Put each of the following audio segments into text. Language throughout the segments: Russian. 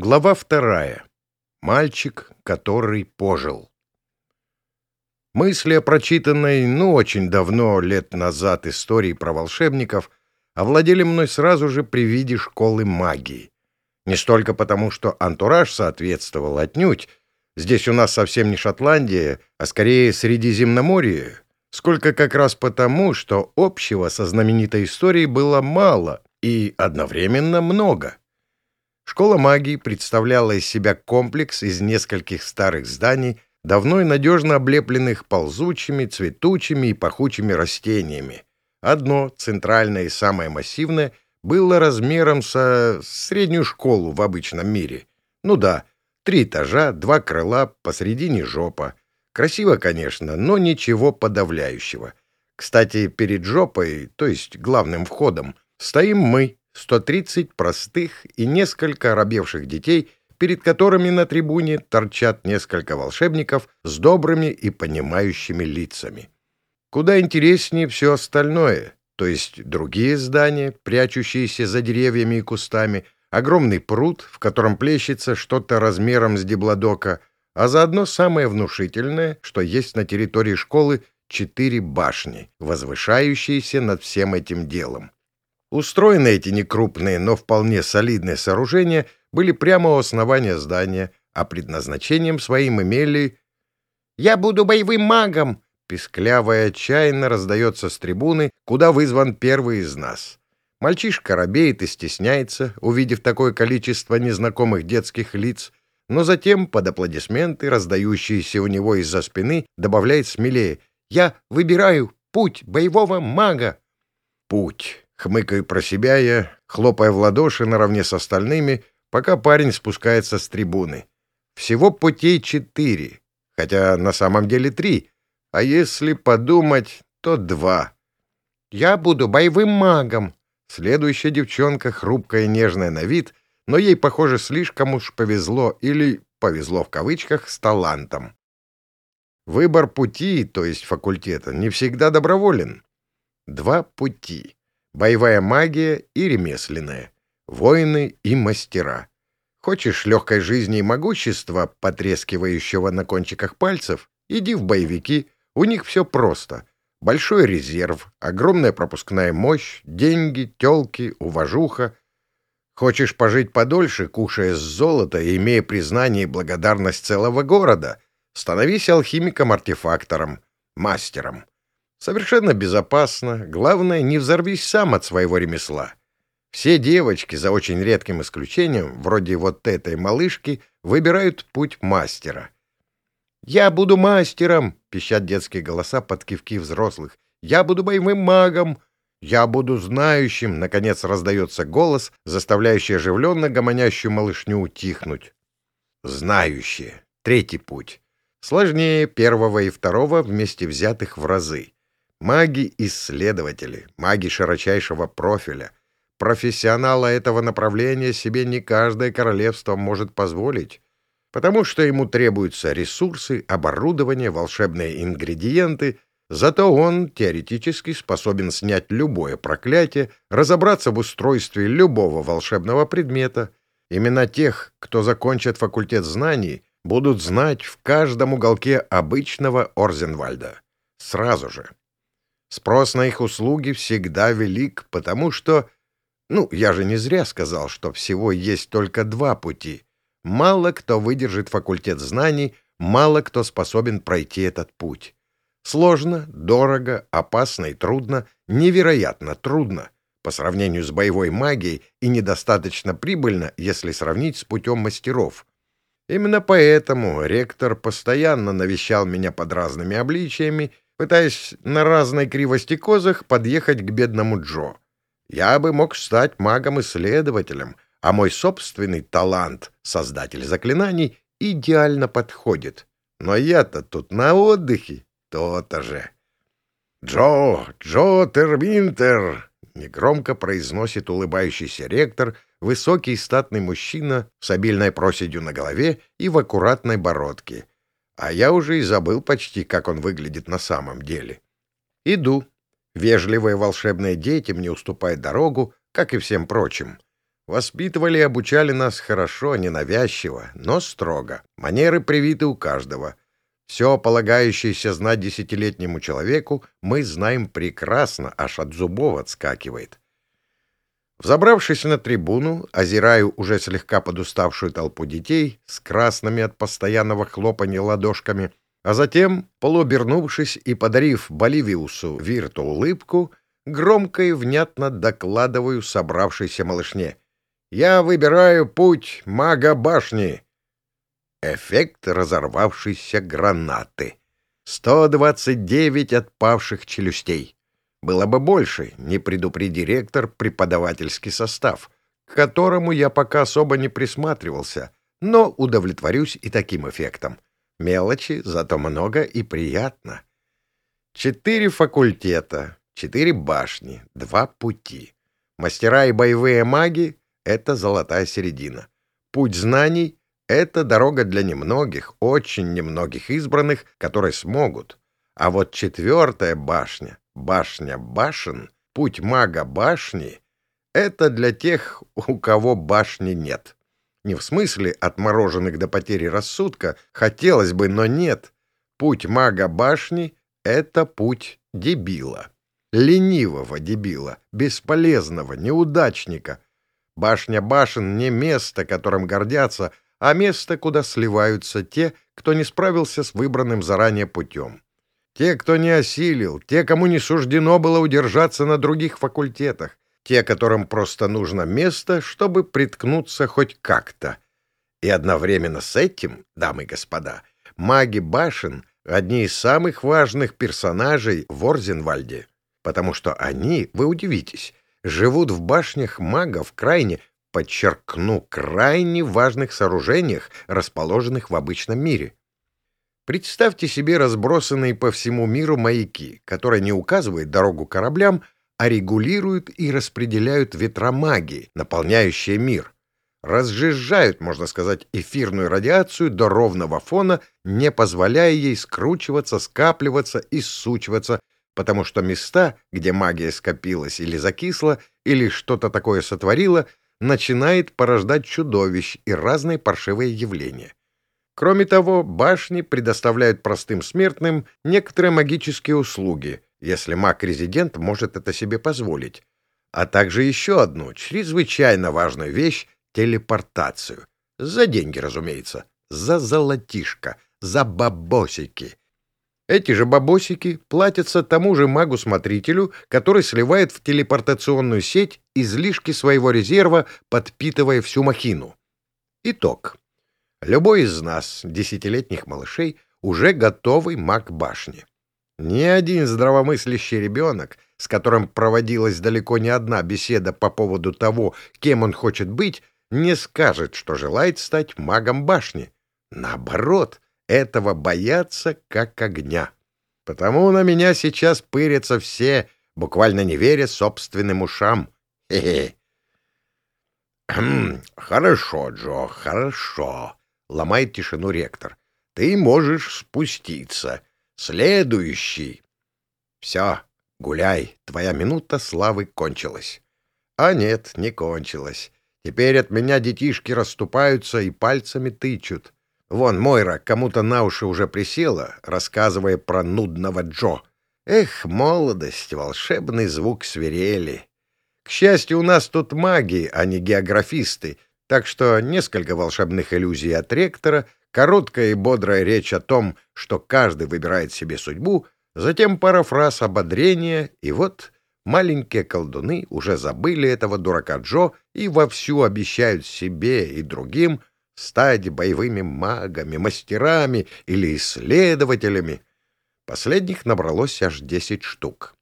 Глава вторая. Мальчик, который пожил. Мысли о прочитанной, ну, очень давно, лет назад, истории про волшебников овладели мной сразу же при виде школы магии. Не столько потому, что антураж соответствовал отнюдь, здесь у нас совсем не Шотландия, а скорее Средиземноморье, сколько как раз потому, что общего со знаменитой историей было мало и одновременно много. Школа магии представляла из себя комплекс из нескольких старых зданий, давно и надежно облепленных ползучими, цветучими и пахучими растениями. Одно, центральное и самое массивное, было размером со среднюю школу в обычном мире. Ну да, три этажа, два крыла, посредине жопа. Красиво, конечно, но ничего подавляющего. Кстати, перед жопой, то есть главным входом, стоим мы, 130 простых и несколько оробевших детей, перед которыми на трибуне торчат несколько волшебников с добрыми и понимающими лицами. Куда интереснее все остальное, то есть другие здания, прячущиеся за деревьями и кустами, огромный пруд, в котором плещется что-то размером с диплодока, а заодно самое внушительное, что есть на территории школы, четыре башни, возвышающиеся над всем этим делом. Устроены эти некрупные, но вполне солидные сооружения были прямо у основания здания, а предназначением своим имели «Я буду боевым магом!» Песклявая отчаянно раздается с трибуны, куда вызван первый из нас. Мальчишка робеет и стесняется, увидев такое количество незнакомых детских лиц, но затем, под аплодисменты, раздающиеся у него из-за спины, добавляет смелее «Я выбираю путь боевого мага!» Путь. Хмыкаю про себя я, хлопая в ладоши наравне с остальными, пока парень спускается с трибуны. Всего путей четыре, хотя на самом деле три, а если подумать, то два. «Я буду боевым магом!» Следующая девчонка, хрупкая и нежная на вид, но ей, похоже, слишком уж повезло, или «повезло» в кавычках, с талантом. Выбор пути, то есть факультета, не всегда доброволен. Два пути боевая магия и ремесленная, воины и мастера. Хочешь легкой жизни и могущества, потрескивающего на кончиках пальцев, иди в боевики, у них все просто. Большой резерв, огромная пропускная мощь, деньги, телки, уважуха. Хочешь пожить подольше, кушая с золота и имея признание и благодарность целого города, становись алхимиком-артефактором, мастером. Совершенно безопасно. Главное, не взорвись сам от своего ремесла. Все девочки, за очень редким исключением, вроде вот этой малышки, выбирают путь мастера. «Я буду мастером!» — пищат детские голоса под кивки взрослых. «Я буду боевым магом!» «Я буду знающим!» — наконец раздается голос, заставляющий оживленно гомонящую малышню утихнуть. «Знающие!» — третий путь. Сложнее первого и второго вместе взятых в разы. Маги-исследователи, маги широчайшего профиля. Профессионала этого направления себе не каждое королевство может позволить, потому что ему требуются ресурсы, оборудование, волшебные ингредиенты, зато он теоретически способен снять любое проклятие, разобраться в устройстве любого волшебного предмета. Именно тех, кто закончит факультет знаний, будут знать в каждом уголке обычного Орзенвальда. Сразу же. Спрос на их услуги всегда велик, потому что... Ну, я же не зря сказал, что всего есть только два пути. Мало кто выдержит факультет знаний, мало кто способен пройти этот путь. Сложно, дорого, опасно и трудно, невероятно трудно по сравнению с боевой магией и недостаточно прибыльно, если сравнить с путем мастеров. Именно поэтому ректор постоянно навещал меня под разными обличиями пытаясь на разной кривости козах подъехать к бедному Джо. Я бы мог стать магом-исследователем, а мой собственный талант, создатель заклинаний, идеально подходит. Но я-то тут на отдыхе, то-то же. «Джо! Джо Тервинтер!» — негромко произносит улыбающийся ректор, высокий статный мужчина с обильной проседью на голове и в аккуратной бородке — а я уже и забыл почти, как он выглядит на самом деле. Иду. Вежливые волшебные дети мне уступают дорогу, как и всем прочим. Воспитывали и обучали нас хорошо, ненавязчиво, но строго. Манеры привиты у каждого. Все, полагающееся знать десятилетнему человеку, мы знаем прекрасно, аж от зубов отскакивает. Взобравшись на трибуну, озираю уже слегка подуставшую толпу детей с красными от постоянного хлопанья ладошками, а затем, полуобернувшись и подарив Боливиусу Вирту улыбку, громко и внятно докладываю собравшейся малышне. «Я выбираю путь мага башни!» Эффект разорвавшейся гранаты. 129 отпавших челюстей. Было бы больше, не предупреди ректор преподавательский состав, к которому я пока особо не присматривался, но удовлетворюсь и таким эффектом. Мелочи, зато много и приятно. Четыре факультета, четыре башни, два пути. Мастера и боевые маги — это золотая середина. Путь знаний — это дорога для немногих, очень немногих избранных, которые смогут. А вот четвертая башня Башня башен, путь мага башни — это для тех, у кого башни нет. Не в смысле отмороженных до потери рассудка, хотелось бы, но нет. Путь мага башни — это путь дебила. Ленивого дебила, бесполезного, неудачника. Башня башен — не место, которым гордятся, а место, куда сливаются те, кто не справился с выбранным заранее путем. Те, кто не осилил, те, кому не суждено было удержаться на других факультетах, те, которым просто нужно место, чтобы приткнуться хоть как-то. И одновременно с этим, дамы и господа, маги башен — одни из самых важных персонажей в Орзенвальде, потому что они, вы удивитесь, живут в башнях магов крайне, подчеркну, крайне важных сооружениях, расположенных в обычном мире. Представьте себе разбросанные по всему миру маяки, которые не указывают дорогу кораблям, а регулируют и распределяют ветромагии, наполняющие мир. Разжижают, можно сказать, эфирную радиацию до ровного фона, не позволяя ей скручиваться, скапливаться и сучиваться, потому что места, где магия скопилась или закисла, или что-то такое сотворила, начинает порождать чудовищ и разные паршивые явления. Кроме того, башни предоставляют простым смертным некоторые магические услуги, если маг-резидент может это себе позволить, а также еще одну чрезвычайно важную вещь — телепортацию. За деньги, разумеется, за золотишко, за бабосики. Эти же бабосики платятся тому же магу-смотрителю, который сливает в телепортационную сеть излишки своего резерва, подпитывая всю махину. Итог. Любой из нас, десятилетних малышей, уже готовый маг башни. Ни один здравомыслящий ребенок, с которым проводилась далеко не одна беседа по поводу того, кем он хочет быть, не скажет, что желает стать магом башни. Наоборот, этого боятся как огня. Потому на меня сейчас пырятся все, буквально не веря собственным ушам. Хе-хе. «Хорошо, Джо, хорошо», ломает тишину ректор. Ты можешь спуститься. Следующий. Все, гуляй, твоя минута славы кончилась. А нет, не кончилась. Теперь от меня детишки расступаются и пальцами тычут. Вон Мойра кому-то на уши уже присела, рассказывая про нудного Джо. Эх, молодость, волшебный звук свирели. К счастью, у нас тут маги, а не географисты, так что несколько волшебных иллюзий от ректора, короткая и бодрая речь о том, что каждый выбирает себе судьбу, затем пара фраз ободрения, и вот маленькие колдуны уже забыли этого дурака Джо и вовсю обещают себе и другим стать боевыми магами, мастерами или исследователями. Последних набралось аж десять штук.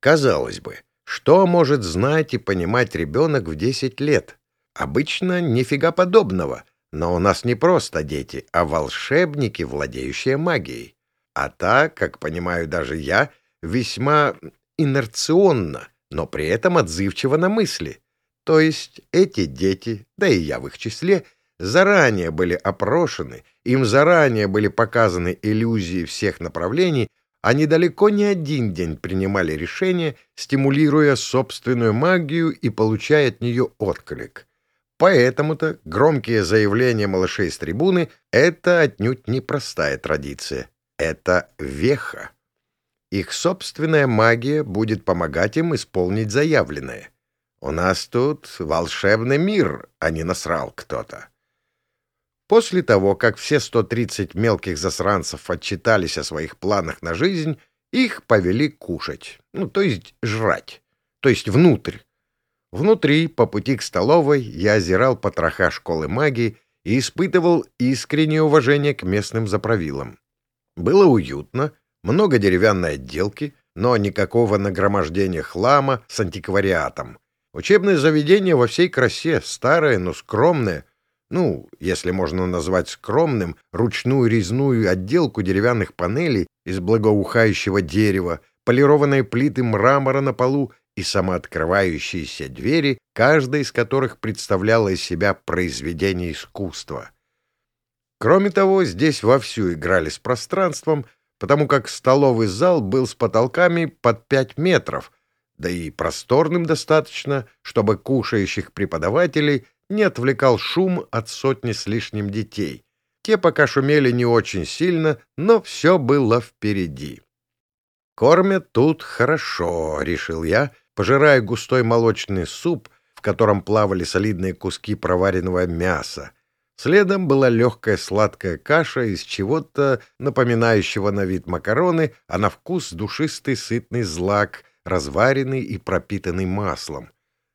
Казалось бы, что может знать и понимать ребенок в десять лет? Обычно нифига подобного, но у нас не просто дети, а волшебники, владеющие магией. А так, как понимаю даже я, весьма инерционно, но при этом отзывчиво на мысли. То есть эти дети, да и я в их числе, заранее были опрошены, им заранее были показаны иллюзии всех направлений, они далеко не один день принимали решения, стимулируя собственную магию и получая от нее отклик — Поэтому-то громкие заявления малышей с трибуны — это отнюдь непростая традиция. Это веха. Их собственная магия будет помогать им исполнить заявленное. У нас тут волшебный мир, а не насрал кто-то. После того, как все 130 мелких засранцев отчитались о своих планах на жизнь, их повели кушать, ну, то есть жрать, то есть внутрь. Внутри, по пути к столовой, я озирал потроха школы магии и испытывал искреннее уважение к местным заправилам. Было уютно, много деревянной отделки, но никакого нагромождения хлама с антиквариатом. Учебное заведение во всей красе, старое, но скромное. Ну, если можно назвать скромным, ручную резную отделку деревянных панелей из благоухающего дерева, полированные плиты мрамора на полу и самооткрывающиеся двери, каждая из которых представляла из себя произведение искусства. Кроме того, здесь вовсю играли с пространством, потому как столовый зал был с потолками под пять метров — да и просторным достаточно, чтобы кушающих преподавателей не отвлекал шум от сотни с лишним детей. Те пока шумели не очень сильно, но все было впереди. «Кормят тут хорошо», — решил я, пожирая густой молочный суп, в котором плавали солидные куски проваренного мяса. Следом была легкая сладкая каша из чего-то напоминающего на вид макароны, а на вкус душистый сытный злак — разваренный и пропитанный маслом.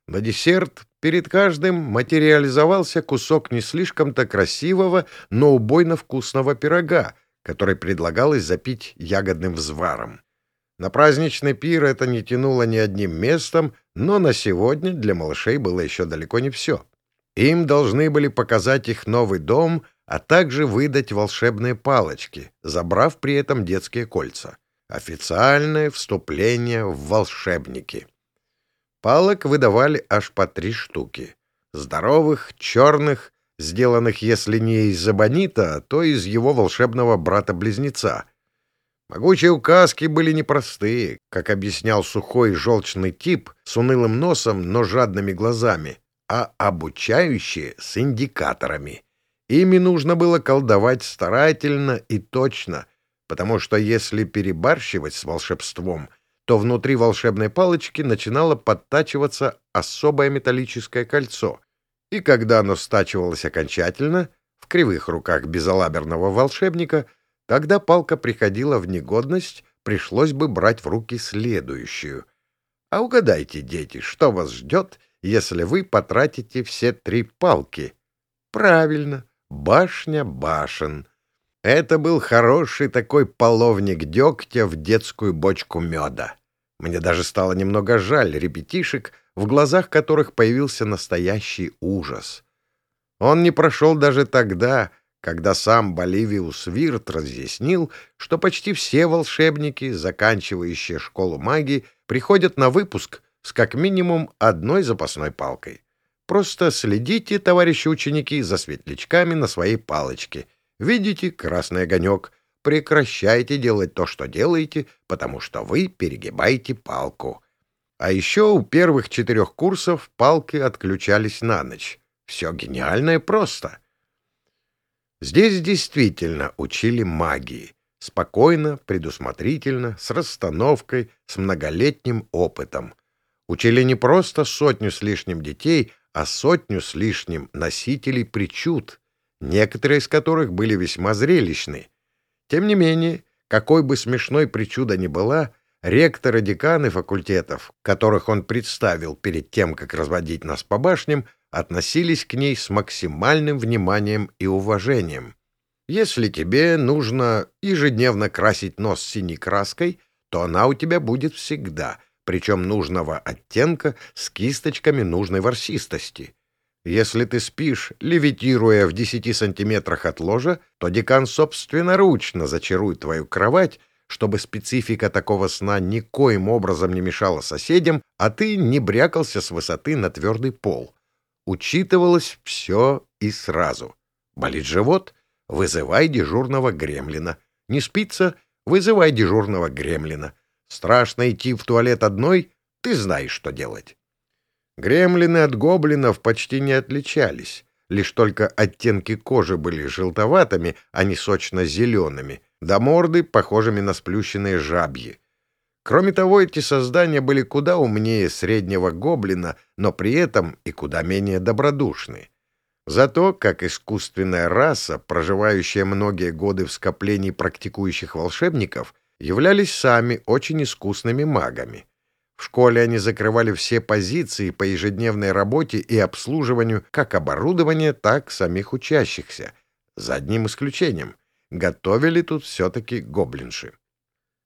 На десерт перед каждым материализовался кусок не слишком-то красивого, но убойно вкусного пирога, который предлагалось запить ягодным взваром. На праздничный пир это не тянуло ни одним местом, но на сегодня для малышей было еще далеко не все. Им должны были показать их новый дом, а также выдать волшебные палочки, забрав при этом детские кольца. Официальное вступление в волшебники. Палок выдавали аж по три штуки. Здоровых, черных, сделанных, если не из абонита, то из его волшебного брата-близнеца. Могучие указки были непростые, как объяснял сухой желчный тип с унылым носом, но жадными глазами, а обучающие с индикаторами. Ими нужно было колдовать старательно и точно — потому что если перебарщивать с волшебством, то внутри волшебной палочки начинало подтачиваться особое металлическое кольцо, и когда оно стачивалось окончательно, в кривых руках безалаберного волшебника, тогда палка приходила в негодность, пришлось бы брать в руки следующую. А угадайте, дети, что вас ждет, если вы потратите все три палки? Правильно, башня башен — это был хороший такой половник дегтя в детскую бочку меда. Мне даже стало немного жаль ребятишек, в глазах которых появился настоящий ужас. Он не прошел даже тогда, когда сам Боливиус Вирт разъяснил, что почти все волшебники, заканчивающие школу магии, приходят на выпуск с как минимум одной запасной палкой. Просто следите, товарищи ученики, за светлячками на своей палочке — Видите красный огонек? Прекращайте делать то, что делаете, потому что вы перегибаете палку. А еще у первых четырех курсов палки отключались на ночь. Все гениально и просто. Здесь действительно учили магии. Спокойно, предусмотрительно, с расстановкой, с многолетним опытом. Учили не просто сотню с лишним детей, а сотню с лишним носителей причуд — некоторые из которых были весьма зрелищны. Тем не менее, какой бы смешной причуда ни была, ректоры деканы факультетов, которых он представил перед тем, как разводить нас по башням, относились к ней с максимальным вниманием и уважением. Если тебе нужно ежедневно красить нос синей краской, то она у тебя будет всегда, причем нужного оттенка с кисточками нужной ворсистости. Если ты спишь, левитируя в десяти сантиметрах от ложа, то декан собственноручно зачарует твою кровать, чтобы специфика такого сна никоим образом не мешала соседям, а ты не брякался с высоты на твердый пол. Учитывалось все и сразу. Болит живот? Вызывай дежурного гремлина. Не спится? Вызывай дежурного гремлина. Страшно идти в туалет одной? Ты знаешь, что делать. Гремлины от гоблинов почти не отличались. Лишь только оттенки кожи были желтоватыми, а не сочно-зелеными, да морды похожими на сплющенные жабьи. Кроме того, эти создания были куда умнее среднего гоблина, но при этом и куда менее добродушны. Зато, как искусственная раса, проживающая многие годы в скоплении практикующих волшебников, являлись сами очень искусными магами. В школе они закрывали все позиции по ежедневной работе и обслуживанию как оборудования, так самих учащихся. За одним исключением. Готовили тут все-таки гоблинши.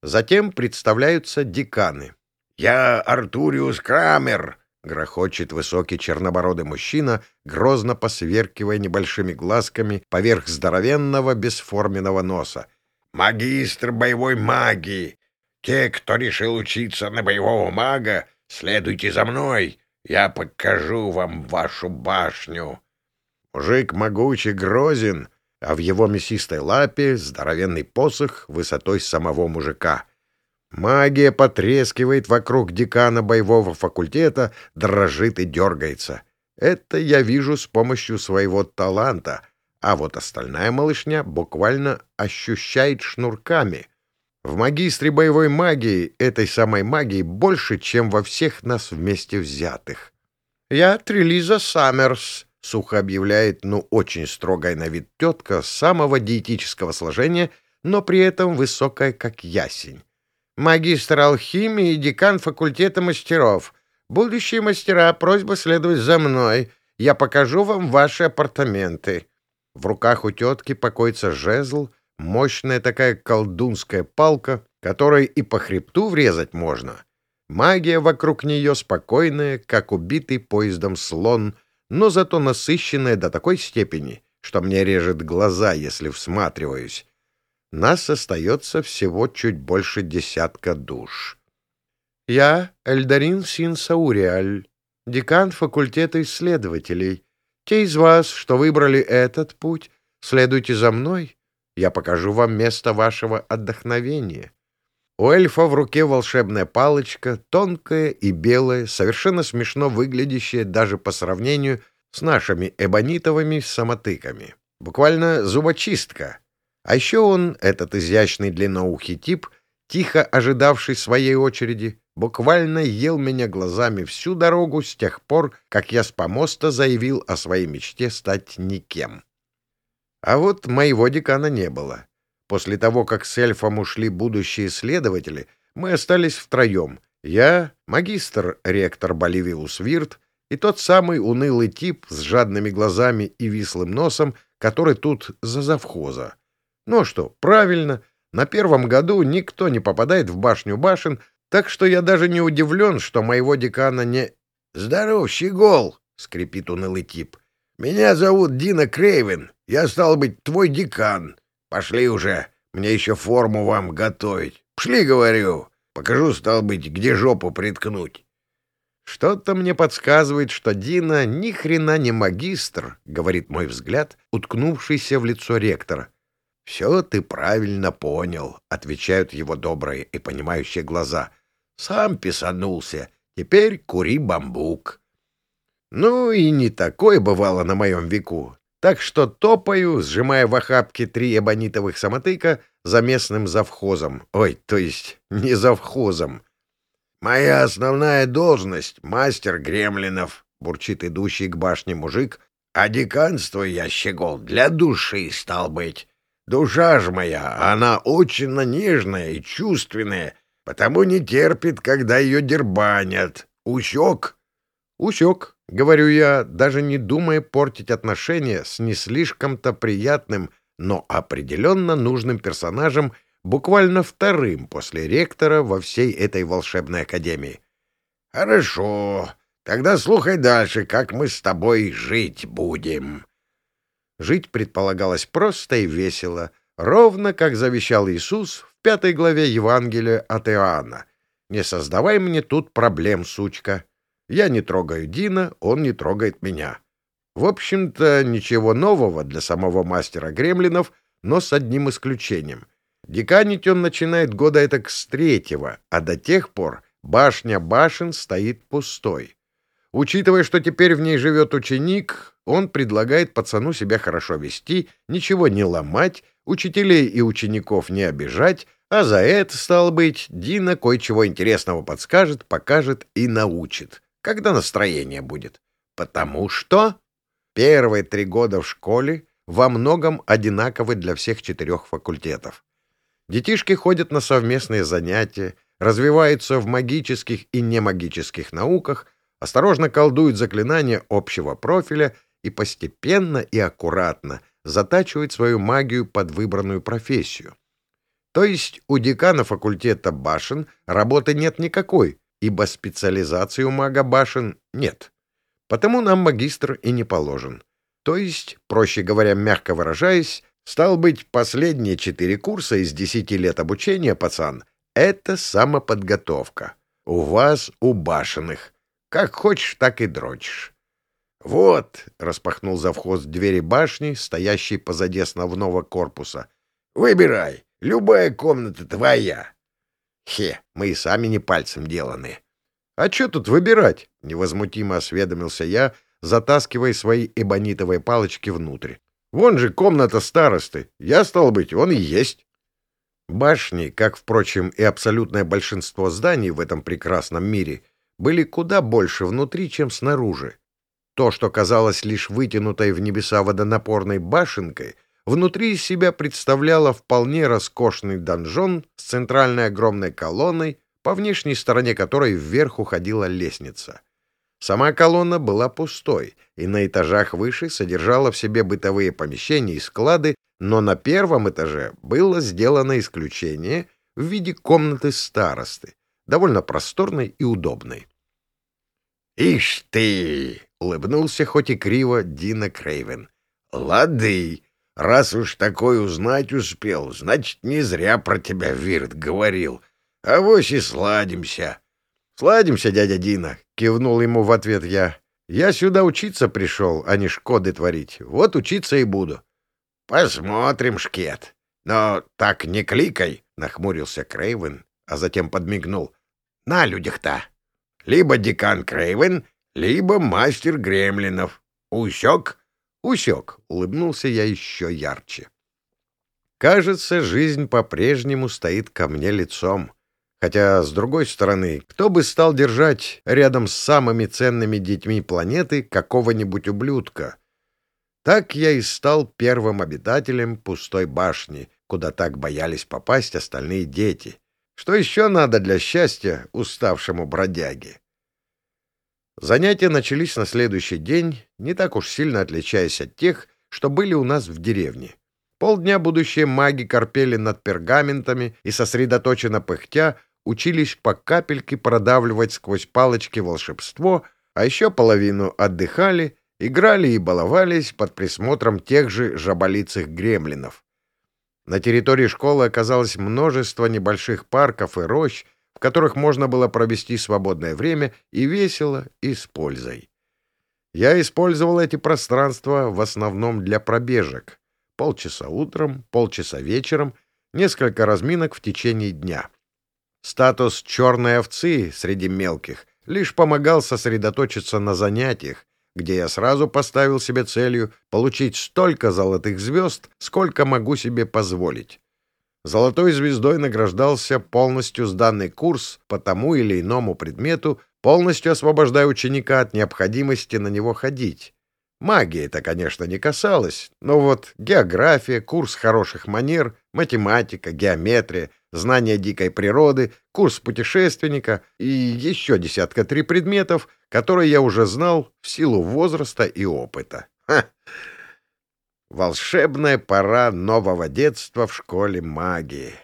Затем представляются деканы. «Я Артуриус Крамер!» — грохочет высокий чернобородый мужчина, грозно посверкивая небольшими глазками поверх здоровенного бесформенного носа. «Магистр боевой магии! Те, кто решил учиться на боевого мага, следуйте за мной, я покажу вам вашу башню. Мужик могучий грозен, а в его мясистой лапе здоровенный посох высотой самого мужика. Магия потрескивает вокруг декана боевого факультета, дрожит и дергается. Это я вижу с помощью своего таланта, а вот остальная малышня буквально ощущает шнурками — в магистре боевой магии этой самой магии больше, чем во всех нас вместе взятых. «Я Трелиза Саммерс», — сухо объявляет, ну, очень строгая на вид тетка самого диетического сложения, но при этом высокая, как ясень. «Магистр алхимии и декан факультета мастеров. Будущие мастера, просьба следовать за мной. Я покажу вам ваши апартаменты». В руках у тетки покоится жезл — Мощная такая колдунская палка, которой и по хребту врезать можно. Магия вокруг нее спокойная, как убитый поездом слон, но зато насыщенная до такой степени, что мне режет глаза, если всматриваюсь. Нас остается всего чуть больше десятка душ. Я Эльдарин Син Сауриаль, декан факультета исследователей. Те из вас, что выбрали этот путь, следуйте за мной я покажу вам место вашего отдохновения. У эльфа в руке волшебная палочка, тонкая и белая, совершенно смешно выглядящая даже по сравнению с нашими эбонитовыми самотыками. Буквально зубочистка. А еще он, этот изящный длинноухий тип, тихо ожидавший своей очереди, буквально ел меня глазами всю дорогу с тех пор, как я с помоста заявил о своей мечте стать никем. А вот моего декана не было. После того, как с эльфом ушли будущие следователи, мы остались втроем. Я, магистр, ректор Боливиус Вирт и тот самый унылый тип с жадными глазами и вислым носом, который тут за завхоза. Ну что, правильно, на первом году никто не попадает в башню башен, так что я даже не удивлен, что моего декана не... — Здоров, щегол! — скрипит унылый тип. — Меня зовут Дина Крейвен. Я, стал быть, твой декан. Пошли уже, мне еще форму вам готовить. Пшли, говорю. Покажу, стал быть, где жопу приткнуть. Что-то мне подсказывает, что Дина ни хрена не магистр, говорит мой взгляд, уткнувшийся в лицо ректора. Все ты правильно понял, отвечают его добрые и понимающие глаза. Сам писанулся. Теперь кури бамбук. Ну и не такое бывало на моем веку. Так что топаю, сжимая в охапке три эбонитовых самотыка за местным завхозом. Ой, то есть не завхозом. «Моя основная должность — мастер гремлинов», — бурчит идущий к башне мужик. «А деканство я, щегол, для души стал быть. Душа ж моя, она очень нежная и чувственная, потому не терпит, когда ее дербанят. Усек?» «Усек», — говорю я, даже не думая портить отношения с не слишком-то приятным, но определенно нужным персонажем, буквально вторым после ректора во всей этой волшебной академии. «Хорошо, тогда слухай дальше, как мы с тобой жить будем». Жить предполагалось просто и весело, ровно как завещал Иисус в пятой главе Евангелия от Иоанна. «Не создавай мне тут проблем, сучка». Я не трогаю Дина, он не трогает меня. В общем-то, ничего нового для самого мастера гремлинов, но с одним исключением. Деканить он начинает года это с третьего, а до тех пор башня башен стоит пустой. Учитывая, что теперь в ней живет ученик, он предлагает пацану себя хорошо вести, ничего не ломать, учителей и учеников не обижать, а за это, стало быть, Дина кое-чего интересного подскажет, покажет и научит, когда настроение будет. Потому что первые три года в школе во многом одинаковы для всех четырех факультетов. Детишки ходят на совместные занятия, развиваются в магических и немагических науках, осторожно колдуют заклинания общего профиля и постепенно и аккуратно затачивают свою магию под выбранную профессию. То есть у декана факультета башен работы нет никакой, ибо специализации у мага башен нет. Потому нам магистр и не положен. То есть, проще говоря, мягко выражаясь, стал быть, последние четыре курса из десяти лет обучения, пацан, это самоподготовка. У вас, у башенных. Как хочешь, так и дрочишь. «Вот», — распахнул завхоз двери башни, стоящей позади основного корпуса. «Выбирай, любая комната твоя». «Хе, мы и сами не пальцем деланы». «А что тут выбирать?» — невозмутимо осведомился я, затаскивая свои эбонитовые палочки внутрь. «Вон же комната старосты. Я, стал быть, он и есть». Башни, как, впрочем, и абсолютное большинство зданий в этом прекрасном мире, были куда больше внутри, чем снаружи. То, что казалось лишь вытянутой в небеса водонапорной башенкой, внутри себя представляло вполне роскошный донжон с центральной огромной колонной, по внешней стороне которой вверх уходила лестница. Сама колонна была пустой, и на этажах выше содержала в себе бытовые помещения и склады, но на первом этаже было сделано исключение в виде комнаты старосты, довольно просторной и удобной. «Ишь ты!» — улыбнулся хоть и криво Дина Крейвен. «Лады! Раз уж такой узнать успел, значит, не зря про тебя Вирт говорил. А вось и сладимся!» «Сладимся, дядя Дина!» — кивнул ему в ответ я. «Я сюда учиться пришел, а не шкоды творить. Вот учиться и буду». «Посмотрим, шкет. Но так не кликай!» — нахмурился Крейвен, а затем подмигнул. «На людях-то! Либо декан Крейвен, либо мастер гремлинов. Усек?» «Усек!» — улыбнулся я еще ярче. «Кажется, жизнь по-прежнему стоит ко мне лицом». Хотя, с другой стороны, кто бы стал держать рядом с самыми ценными детьми планеты какого-нибудь ублюдка? Так я и стал первым обитателем пустой башни, куда так боялись попасть остальные дети. Что еще надо для счастья уставшему бродяге? Занятия начались на следующий день, не так уж сильно отличаясь от тех, что были у нас в деревне. Полдня будущие маги корпели над пергаментами и, сосредоточенно пыхтя, учились по капельке продавливать сквозь палочки волшебство, а еще половину отдыхали, играли и баловались под присмотром тех же жаболицых гремлинов. На территории школы оказалось множество небольших парков и рощ, в которых можно было провести свободное время и весело, и с пользой. Я использовал эти пространства в основном для пробежек. Полчаса утром, полчаса вечером, несколько разминок в течение дня — Статус черной овцы среди мелких лишь помогал сосредоточиться на занятиях, где я сразу поставил себе целью получить столько золотых звезд, сколько могу себе позволить. Золотой звездой награждался полностью сданный курс по тому или иному предмету, полностью освобождая ученика от необходимости на него ходить. Магии это, конечно, не касалось, но вот география, курс хороших манер, математика, геометрия — знание дикой природы, курс путешественника и еще десятка три предметов, которые я уже знал в силу возраста и опыта. Ха! Волшебная пора нового детства в школе магии.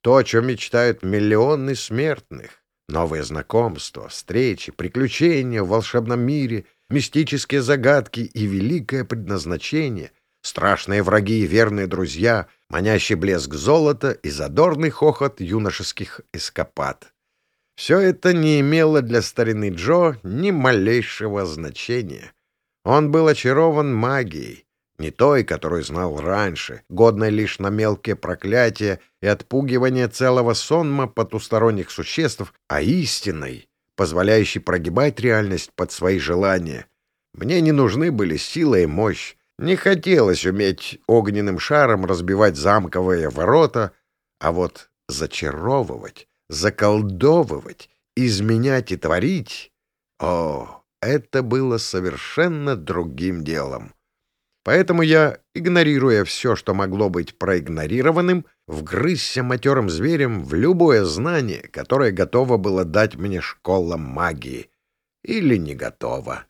То, о чем мечтают миллионы смертных. Новые знакомства, встречи, приключения в волшебном мире, мистические загадки и великое предназначение, страшные враги и верные друзья — манящий блеск золота и задорный хохот юношеских эскапад. Все это не имело для старины Джо ни малейшего значения. Он был очарован магией, не той, которую знал раньше, годной лишь на мелкие проклятия и отпугивание целого сонма потусторонних существ, а истинной, позволяющий прогибать реальность под свои желания. Мне не нужны были сила и мощь. Не хотелось уметь огненным шаром разбивать замковые ворота, а вот зачаровывать, заколдовывать, изменять и творить — о, это было совершенно другим делом. Поэтому я, игнорируя все, что могло быть проигнорированным, вгрызся матерым зверем в любое знание, которое готово было дать мне школа магии. Или не готово.